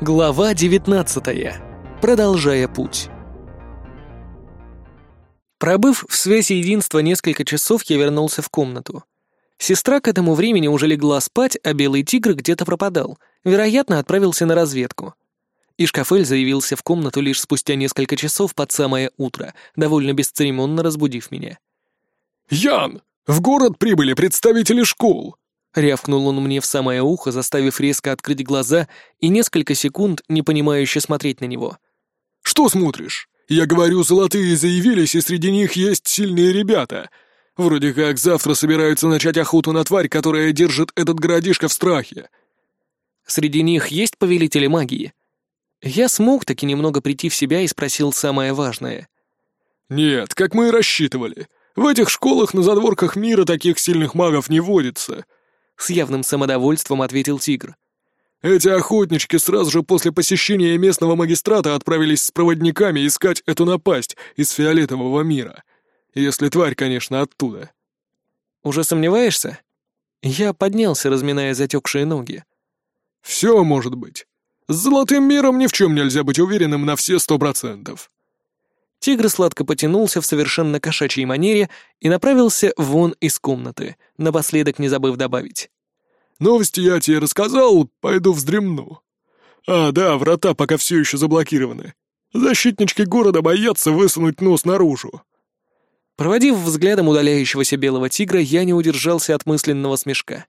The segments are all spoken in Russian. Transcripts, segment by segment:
Глава 19. Продолжая путь. Пробыв в связи единства несколько часов, я вернулся в комнату. Сестра к этому времени уже легла спать, а белый тигр где-то пропадал. Вероятно, отправился на разведку. Ишкафель заявился в комнату лишь спустя несколько часов под самое утро, довольно бесцеремонно разбудив меня. «Ян, в город прибыли представители школ!» Рявкнул он мне в самое ухо, заставив резко открыть глаза и несколько секунд непонимающе смотреть на него. «Что смотришь? Я говорю, золотые заявились, и среди них есть сильные ребята. Вроде как завтра собираются начать охоту на тварь, которая держит этот городишко в страхе». «Среди них есть повелители магии?» Я смог таки немного прийти в себя и спросил самое важное. «Нет, как мы и рассчитывали. В этих школах на задворках мира таких сильных магов не водится. — с явным самодовольством ответил тигр. «Эти охотнички сразу же после посещения местного магистрата отправились с проводниками искать эту напасть из фиолетового мира. Если тварь, конечно, оттуда». «Уже сомневаешься?» Я поднялся, разминая затекшие ноги. «Все может быть. С золотым миром ни в чем нельзя быть уверенным на все сто процентов». Тигр сладко потянулся в совершенно кошачьей манере и направился вон из комнаты, напоследок не забыв добавить. «Новости я тебе рассказал, пойду вздремну. А, да, врата пока все еще заблокированы. Защитнички города боятся высунуть нос наружу». Проводив взглядом удаляющегося белого тигра, я не удержался от мысленного смешка.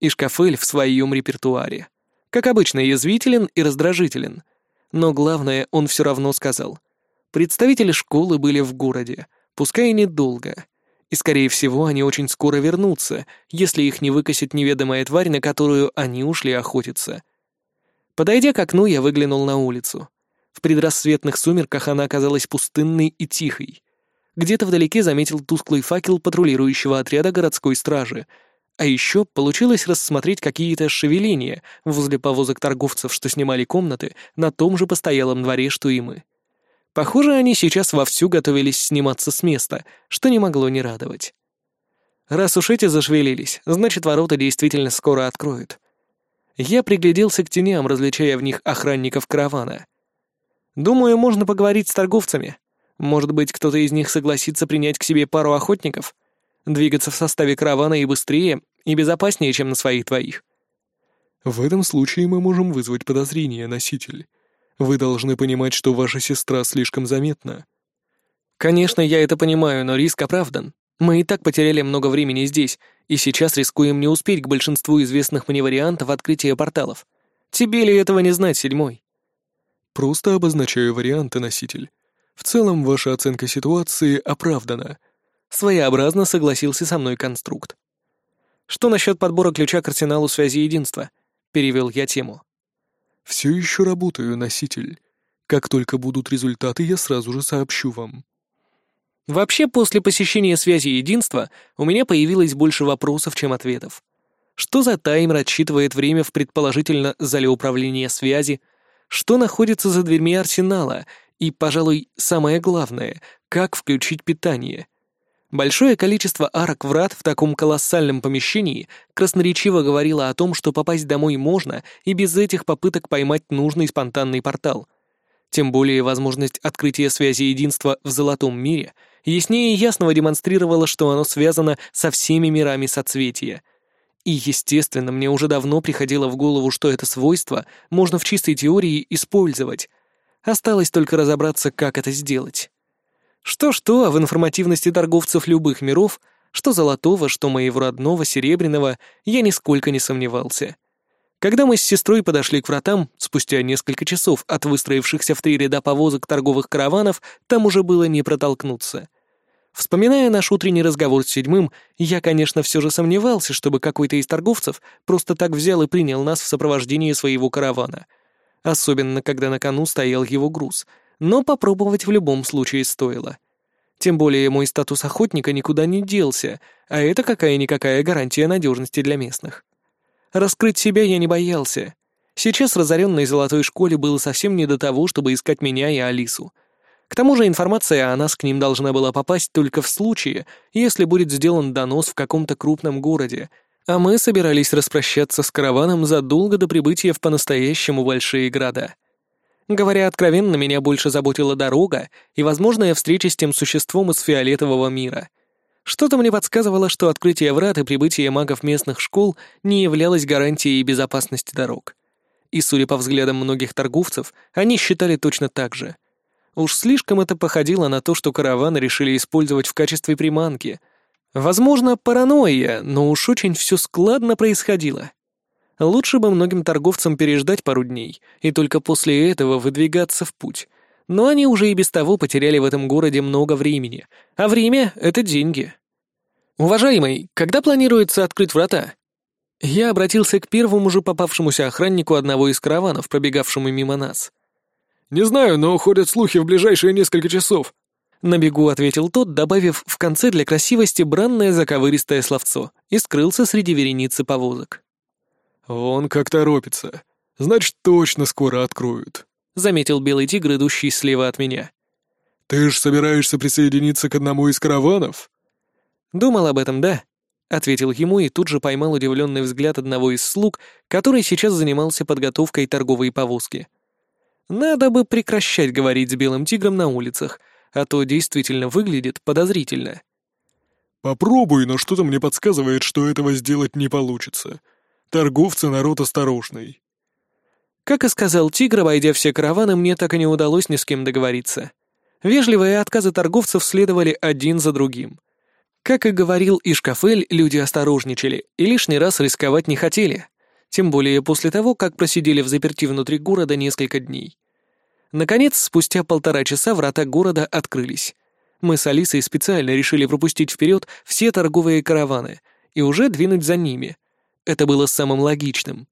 Ишкафель в своем репертуаре. Как обычно, язвителен и раздражителен. Но главное, он все равно сказал. Представители школы были в городе, пускай и недолго. И, скорее всего, они очень скоро вернутся, если их не выкосит неведомая тварь, на которую они ушли охотиться. Подойдя к окну, я выглянул на улицу. В предрассветных сумерках она оказалась пустынной и тихой. Где-то вдалеке заметил тусклый факел патрулирующего отряда городской стражи. А еще получилось рассмотреть какие-то шевеления возле повозок торговцев, что снимали комнаты на том же постоялом дворе, что и мы. Похоже, они сейчас вовсю готовились сниматься с места, что не могло не радовать. Раз уж эти зашевелились, значит, ворота действительно скоро откроют. Я пригляделся к теням, различая в них охранников каравана. Думаю, можно поговорить с торговцами. Может быть, кто-то из них согласится принять к себе пару охотников? Двигаться в составе каравана и быстрее, и безопаснее, чем на своих двоих. В этом случае мы можем вызвать подозрение, носитель. Вы должны понимать, что ваша сестра слишком заметна». «Конечно, я это понимаю, но риск оправдан. Мы и так потеряли много времени здесь, и сейчас рискуем не успеть к большинству известных мне вариантов открытия порталов. Тебе ли этого не знать, седьмой?» «Просто обозначаю варианты, носитель. В целом, ваша оценка ситуации оправдана». Своеобразно согласился со мной конструкт. «Что насчет подбора ключа к арсеналу связи единства?» — перевел я тему. «Все еще работаю, носитель. Как только будут результаты, я сразу же сообщу вам». Вообще, после посещения связи единства у меня появилось больше вопросов, чем ответов. Что за таймер отсчитывает время в предположительно зале управления связи? Что находится за дверьми арсенала? И, пожалуй, самое главное, как включить питание? Большое количество арок врат в таком колоссальном помещении красноречиво говорило о том, что попасть домой можно и без этих попыток поймать нужный спонтанный портал. Тем более возможность открытия связи единства в золотом мире яснее ясного демонстрировала, что оно связано со всеми мирами соцветия. И, естественно, мне уже давно приходило в голову, что это свойство можно в чистой теории использовать. Осталось только разобраться, как это сделать. Что-что, а в информативности торговцев любых миров, что золотого, что моего родного, серебряного, я нисколько не сомневался. Когда мы с сестрой подошли к вратам, спустя несколько часов от выстроившихся в три ряда повозок торговых караванов, там уже было не протолкнуться. Вспоминая наш утренний разговор с седьмым, я, конечно, все же сомневался, чтобы какой-то из торговцев просто так взял и принял нас в сопровождении своего каравана. Особенно, когда на кону стоял его груз — но попробовать в любом случае стоило. Тем более мой статус охотника никуда не делся, а это какая-никакая гарантия надежности для местных. Раскрыть себя я не боялся. Сейчас разоренной золотой школе было совсем не до того, чтобы искать меня и Алису. К тому же информация о нас к ним должна была попасть только в случае, если будет сделан донос в каком-то крупном городе, А мы собирались распрощаться с караваном задолго до прибытия в по-настоящему большие города. Говоря откровенно, меня больше заботила дорога и возможная встреча с тем существом из фиолетового мира. Что-то мне подсказывало, что открытие врат и прибытие магов местных школ не являлось гарантией безопасности дорог. И, судя по взглядам многих торговцев, они считали точно так же. Уж слишком это походило на то, что караваны решили использовать в качестве приманки. Возможно, паранойя, но уж очень все складно происходило. Лучше бы многим торговцам переждать пару дней и только после этого выдвигаться в путь. Но они уже и без того потеряли в этом городе много времени, а время — это деньги. «Уважаемый, когда планируется открыть врата?» Я обратился к первому же попавшемуся охраннику одного из караванов, пробегавшему мимо нас. «Не знаю, но ходят слухи в ближайшие несколько часов». На бегу ответил тот, добавив в конце для красивости бранное заковыристое словцо, и скрылся среди вереницы повозок. «Он как торопится. Значит, точно скоро откроют», — заметил белый тигр, идущий слева от меня. «Ты ж собираешься присоединиться к одному из караванов?» «Думал об этом, да», — ответил ему и тут же поймал удивленный взгляд одного из слуг, который сейчас занимался подготовкой торговой повозки. «Надо бы прекращать говорить с белым тигром на улицах, а то действительно выглядит подозрительно». «Попробуй, но что-то мне подсказывает, что этого сделать не получится», Торговцы народ осторожный. Как и сказал Тигр, обойдя все караваны, мне так и не удалось ни с кем договориться. Вежливые отказы торговцев следовали один за другим. Как и говорил Ишкафель, люди осторожничали и лишний раз рисковать не хотели. Тем более после того, как просидели в заперти внутри города несколько дней. Наконец, спустя полтора часа врата города открылись. Мы с Алисой специально решили пропустить вперед все торговые караваны и уже двинуть за ними — это было самым логичным.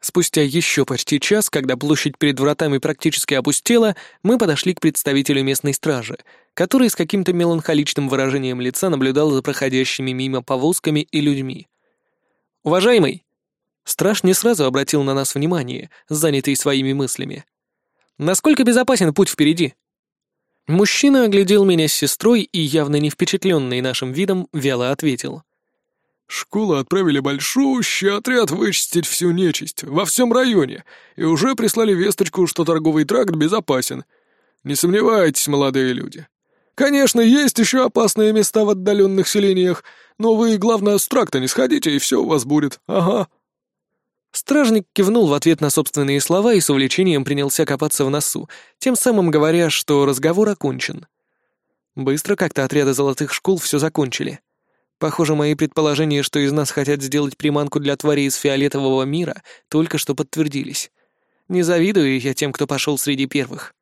Спустя еще почти час, когда площадь перед вратами практически опустела, мы подошли к представителю местной стражи, который с каким-то меланхоличным выражением лица наблюдал за проходящими мимо повозками и людьми. «Уважаемый!» Страж не сразу обратил на нас внимание, занятый своими мыслями. «Насколько безопасен путь впереди?» Мужчина оглядел меня с сестрой и, явно не впечатленный нашим видом, вяло ответил — Школы отправили большущий отряд вычистить всю нечисть во всем районе и уже прислали весточку, что торговый тракт безопасен. Не сомневайтесь, молодые люди. Конечно, есть еще опасные места в отдаленных селениях, но вы, главное, с тракта не сходите, и все у вас будет. Ага. Стражник кивнул в ответ на собственные слова и с увлечением принялся копаться в носу, тем самым говоря, что разговор окончен. Быстро как-то отряды золотых школ все закончили. Похоже, мои предположения, что из нас хотят сделать приманку для тварей из фиолетового мира, только что подтвердились. Не завидую я тем, кто пошел среди первых.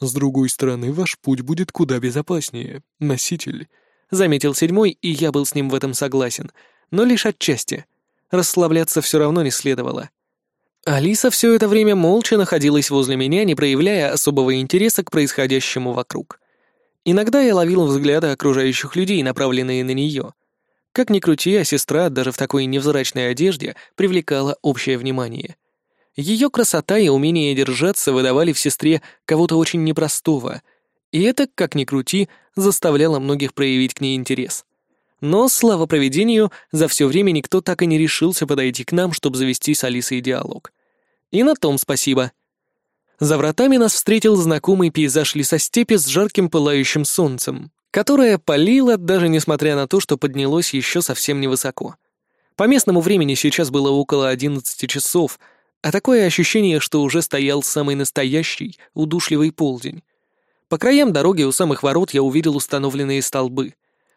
«С другой стороны, ваш путь будет куда безопаснее, носитель», — заметил седьмой, и я был с ним в этом согласен, но лишь отчасти. Расслабляться все равно не следовало. Алиса все это время молча находилась возле меня, не проявляя особого интереса к происходящему вокруг. Иногда я ловил взгляды окружающих людей, направленные на нее. Как ни крути, а сестра даже в такой невзрачной одежде привлекала общее внимание. Ее красота и умение держаться выдавали в сестре кого-то очень непростого, и это, как ни крути, заставляло многих проявить к ней интерес. Но, слава проведению, за все время никто так и не решился подойти к нам, чтобы завести с Алисой диалог. И на том спасибо. За вратами нас встретил знакомый пейзаж лесостепи с жарким пылающим солнцем, которое палило даже несмотря на то, что поднялось еще совсем невысоко. По местному времени сейчас было около 11 часов, а такое ощущение, что уже стоял самый настоящий, удушливый полдень. По краям дороги у самых ворот я увидел установленные столбы.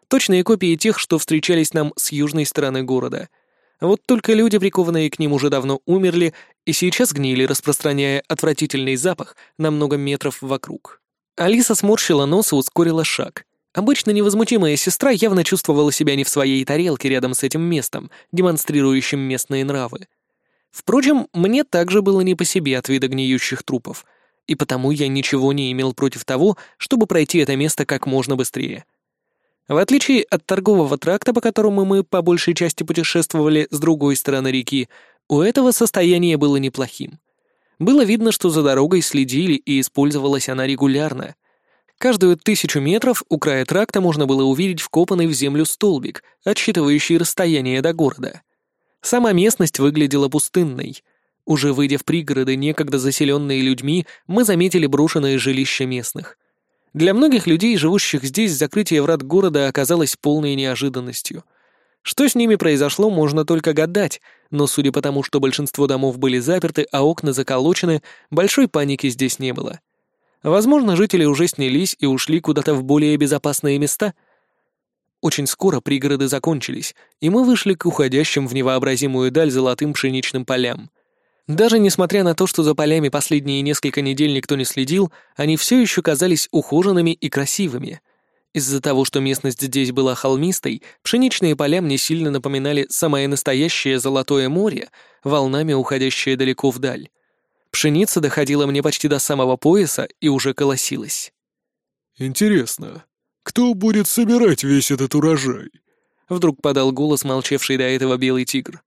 Точные копии тех, что встречались нам с южной стороны города — вот только люди, прикованные к ним, уже давно умерли и сейчас гнили, распространяя отвратительный запах на много метров вокруг. Алиса сморщила нос и ускорила шаг. Обычно невозмутимая сестра явно чувствовала себя не в своей тарелке рядом с этим местом, демонстрирующим местные нравы. Впрочем, мне также было не по себе от вида гниющих трупов, и потому я ничего не имел против того, чтобы пройти это место как можно быстрее. В отличие от торгового тракта, по которому мы по большей части путешествовали с другой стороны реки, у этого состояние было неплохим. Было видно, что за дорогой следили и использовалась она регулярно. Каждую тысячу метров у края тракта можно было увидеть вкопанный в землю столбик, отсчитывающий расстояние до города. Сама местность выглядела пустынной. Уже выйдя в пригороды, некогда заселенные людьми, мы заметили брошенные жилища местных. Для многих людей, живущих здесь, закрытие врат города оказалось полной неожиданностью. Что с ними произошло, можно только гадать, но судя по тому, что большинство домов были заперты, а окна заколочены, большой паники здесь не было. Возможно, жители уже снялись и ушли куда-то в более безопасные места. Очень скоро пригороды закончились, и мы вышли к уходящим в невообразимую даль золотым пшеничным полям. Даже несмотря на то, что за полями последние несколько недель никто не следил, они все еще казались ухоженными и красивыми. Из-за того, что местность здесь была холмистой, пшеничные поля мне сильно напоминали самое настоящее Золотое море, волнами уходящее далеко вдаль. Пшеница доходила мне почти до самого пояса и уже колосилась. «Интересно, кто будет собирать весь этот урожай?» Вдруг подал голос молчавший до этого белый тигр.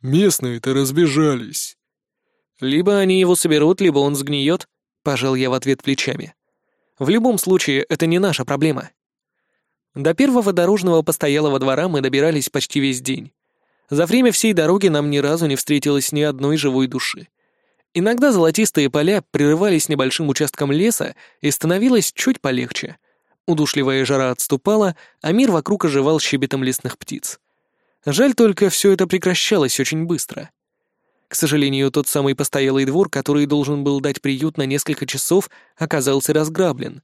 «Местные-то разбежались». «Либо они его соберут, либо он сгниет», — пожал я в ответ плечами. «В любом случае, это не наша проблема». До первого дорожного постоялого двора мы добирались почти весь день. За время всей дороги нам ни разу не встретилось ни одной живой души. Иногда золотистые поля прерывались небольшим участком леса и становилось чуть полегче. Удушливая жара отступала, а мир вокруг оживал щебетом лесных птиц. Жаль только, все это прекращалось очень быстро. К сожалению, тот самый постоялый двор, который должен был дать приют на несколько часов, оказался разграблен.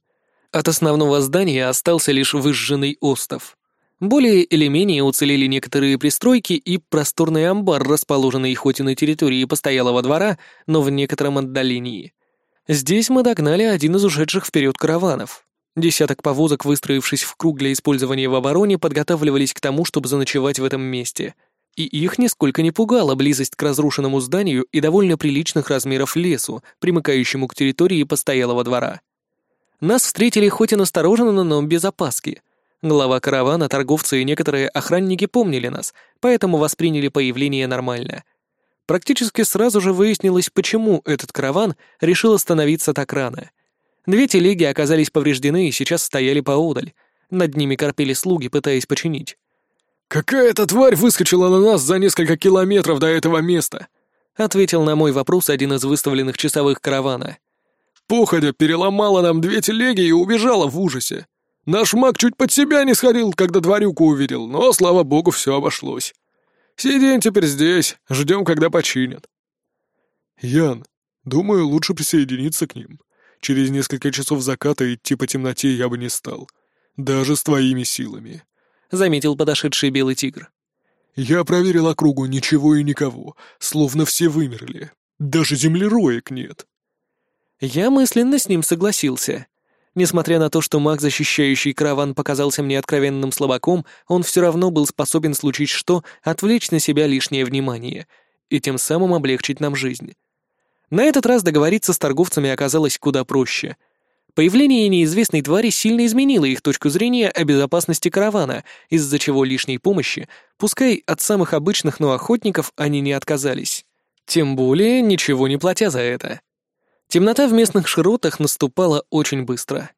От основного здания остался лишь выжженный остов. Более или менее уцелели некоторые пристройки и просторный амбар, расположенный хоть и на территории постоялого двора, но в некотором отдалении. Здесь мы догнали один из ушедших вперед караванов. Десяток повозок, выстроившись в круг для использования в обороне, подготавливались к тому, чтобы заночевать в этом месте. И их нисколько не пугала близость к разрушенному зданию и довольно приличных размеров лесу, примыкающему к территории постоялого двора. Нас встретили хоть и настороженно, но без опаски — Глава каравана, торговцы и некоторые охранники помнили нас, поэтому восприняли появление нормально. Практически сразу же выяснилось, почему этот караван решил остановиться так рано. Две телеги оказались повреждены и сейчас стояли поодаль. Над ними корпели слуги, пытаясь починить. «Какая-то тварь выскочила на нас за несколько километров до этого места», — ответил на мой вопрос один из выставленных часовых каравана. «Походя переломала нам две телеги и убежала в ужасе. Наш маг чуть под себя не сходил, когда тварюку увидел, но, слава богу, все обошлось. Сидим теперь здесь, ждем, когда починят. Ян, думаю, лучше присоединиться к ним. Через несколько часов заката идти по темноте я бы не стал. Даже с твоими силами. Заметил подошедший белый тигр. Я проверил округу, ничего и никого, словно все вымерли. Даже землероек нет. Я мысленно с ним согласился. Несмотря на то, что маг, защищающий караван, показался мне откровенным слабаком, он все равно был способен случить что, отвлечь на себя лишнее внимание и тем самым облегчить нам жизнь. На этот раз договориться с торговцами оказалось куда проще. Появление неизвестной твари сильно изменило их точку зрения о безопасности каравана, из-за чего лишней помощи, пускай от самых обычных, но охотников они не отказались. Тем более, ничего не платя за это. Темнота в местных широтах наступала очень быстро.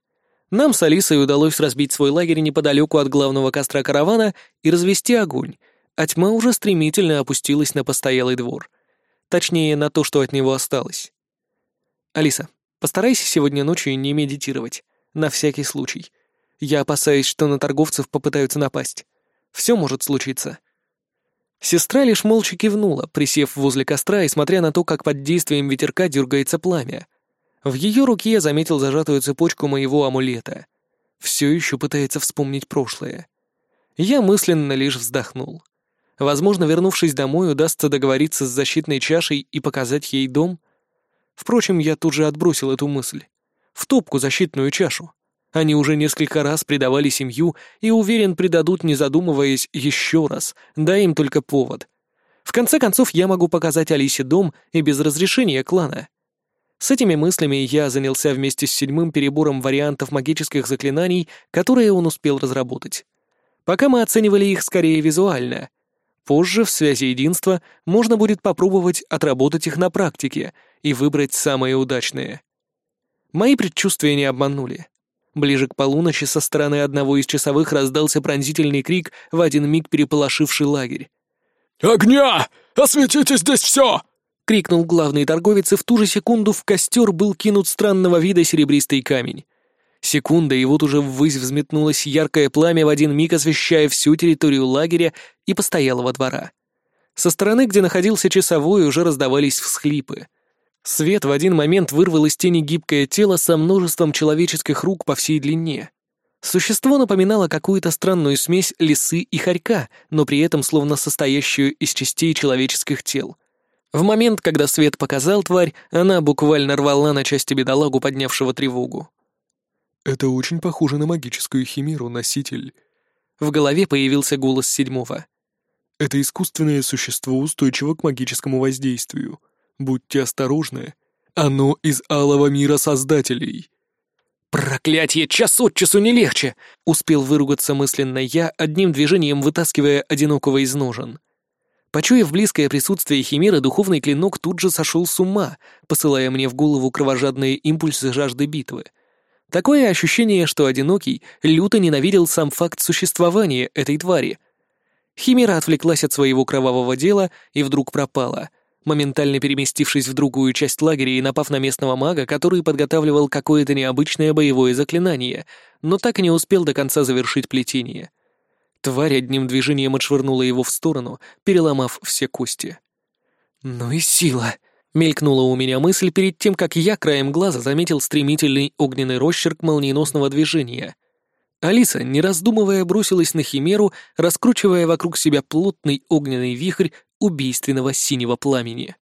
Нам с Алисой удалось разбить свой лагерь неподалеку от главного костра каравана и развести огонь, а тьма уже стремительно опустилась на постоялый двор. Точнее, на то, что от него осталось. «Алиса, постарайся сегодня ночью не медитировать. На всякий случай. Я опасаюсь, что на торговцев попытаются напасть. Все может случиться». Сестра лишь молча кивнула, присев возле костра и смотря на то, как под действием ветерка дергается пламя. В ее руке я заметил зажатую цепочку моего амулета. Все еще пытается вспомнить прошлое. Я мысленно лишь вздохнул. Возможно, вернувшись домой, удастся договориться с защитной чашей и показать ей дом. Впрочем, я тут же отбросил эту мысль. В топку защитную чашу. Они уже несколько раз предавали семью и, уверен, предадут, не задумываясь, еще раз, дай им только повод. В конце концов, я могу показать Алисе дом и без разрешения клана. С этими мыслями я занялся вместе с седьмым перебором вариантов магических заклинаний, которые он успел разработать. Пока мы оценивали их скорее визуально. Позже, в связи единства, можно будет попробовать отработать их на практике и выбрать самые удачные. Мои предчувствия не обманули. Ближе к полуночи со стороны одного из часовых раздался пронзительный крик, в один миг переполошивший лагерь. «Огня! Осветите здесь все!» — крикнул главный торговец, и в ту же секунду в костер был кинут странного вида серебристый камень. Секунда, и вот уже ввысь взметнулось яркое пламя, в один миг освещая всю территорию лагеря и постоялого двора. Со стороны, где находился часовой, уже раздавались всхлипы. Свет в один момент вырвал из тени гибкое тело со множеством человеческих рук по всей длине. Существо напоминало какую-то странную смесь лисы и хорька, но при этом словно состоящую из частей человеческих тел. В момент, когда свет показал тварь, она буквально рвала на части бедолагу, поднявшего тревогу. «Это очень похоже на магическую химеру, носитель». В голове появился голос седьмого. «Это искусственное существо устойчиво к магическому воздействию. Будьте осторожны. Оно из алого мира создателей». «Проклятье, час от часу не легче!» — успел выругаться мысленно я, одним движением вытаскивая одинокого из ножен. Почуяв близкое присутствие химеры, духовный клинок тут же сошел с ума, посылая мне в голову кровожадные импульсы жажды битвы — Такое ощущение, что Одинокий люто ненавидел сам факт существования этой твари. Химера отвлеклась от своего кровавого дела и вдруг пропала, моментально переместившись в другую часть лагеря и напав на местного мага, который подготавливал какое-то необычное боевое заклинание, но так и не успел до конца завершить плетение. Тварь одним движением отшвырнула его в сторону, переломав все кости. «Ну и сила!» Мелькнула у меня мысль перед тем, как я краем глаза заметил стремительный огненный росчерк молниеносного движения. Алиса, не раздумывая, бросилась на химеру, раскручивая вокруг себя плотный огненный вихрь убийственного синего пламени.